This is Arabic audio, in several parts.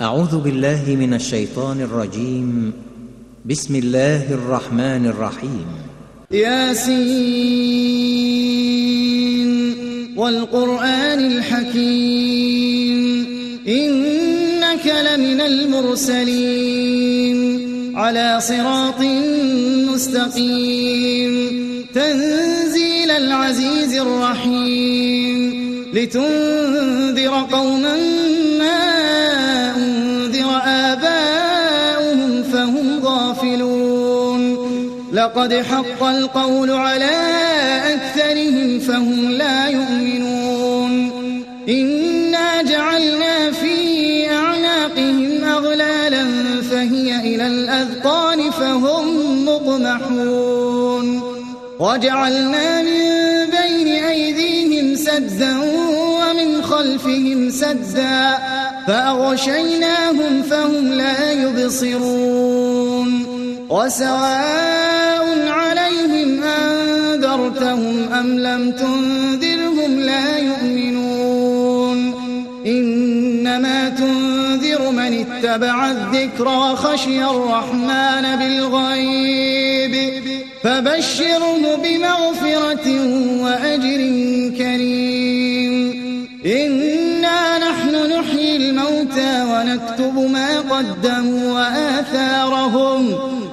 أعوذ بالله من الشيطان الرجيم. بسم الله الرحمن الرحيم. ياسين والقرآن الحكيم. إنك لمن المرسلين. على صراط مستقيم. تنزيل العزيز الرحيم. لتنذر قوما لقد حق القول على أكثرهم فهم لا يؤمنون. إنا جعلنا في أعناقهم أغلالا فهي إلى الأذقان فهم مقمحون. وجعلنا من بين أيديهم سدا ومن خلفهم سدا فأغشيناهم فهم لا يبصرون. وسواء عليهم أنذرتهم أم لم تنذرهم لا يؤمنون. إنما تنذر من اتبع الذكر وخشي الرحمن بالغيب. فبشره بمغفرة وأجر كريم. إنا نحن نحيي الموتى ونكتب ما قدموا وآثارهم.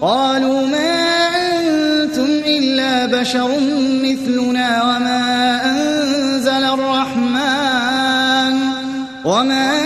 قالوا ما أنتم إلا بشر مثلنا وما أنزل الرحمن وما أنزل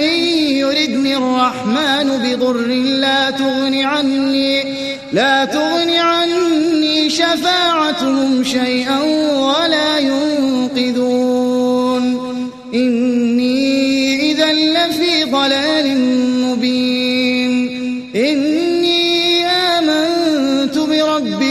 إن يردني الرحمن بضر لا تغن عني لا تغن عني شفاعتهم شيئا ولا ينقذون.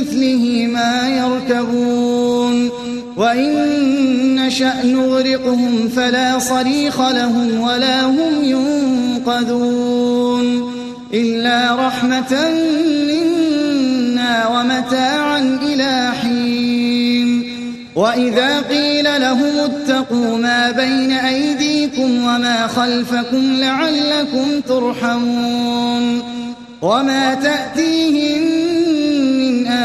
مثله ما يركبون وإن نشأ نغرقهم فلا صريخ لهم ولا هم ينقذون إلا رحمة منا ومتاعا إلى حين وإذا قيل لهم اتقوا ما بين أيديكم وما خلفكم لعلكم ترحمون وما تأتيهم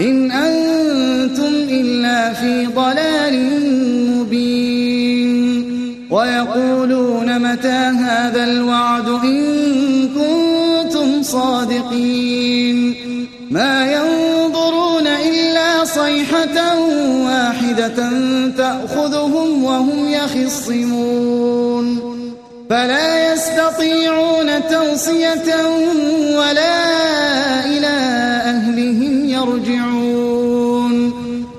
إن أنتم إلا في ضلال مبين. ويقولون متى هذا الوعد إن كنتم صادقين. ما ينظرون إلا صيحة واحدة تأخذهم وهم يخصمون. فلا يستطيعون توصية ولا إلى أهلهم يرجعون.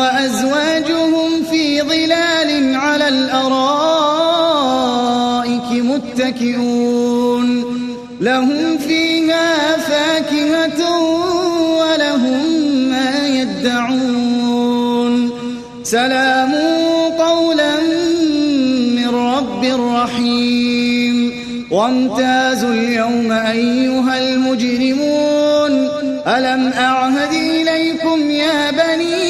وأزواجهم في ظلال على الأرائك متكئون. لهم فيها فاكهة ولهم ما يدعون. سلام قولا من رب رحيم. وامتازوا اليوم أيها المجرمون. ألم أعهد إليكم يا بني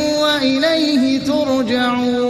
ترجعون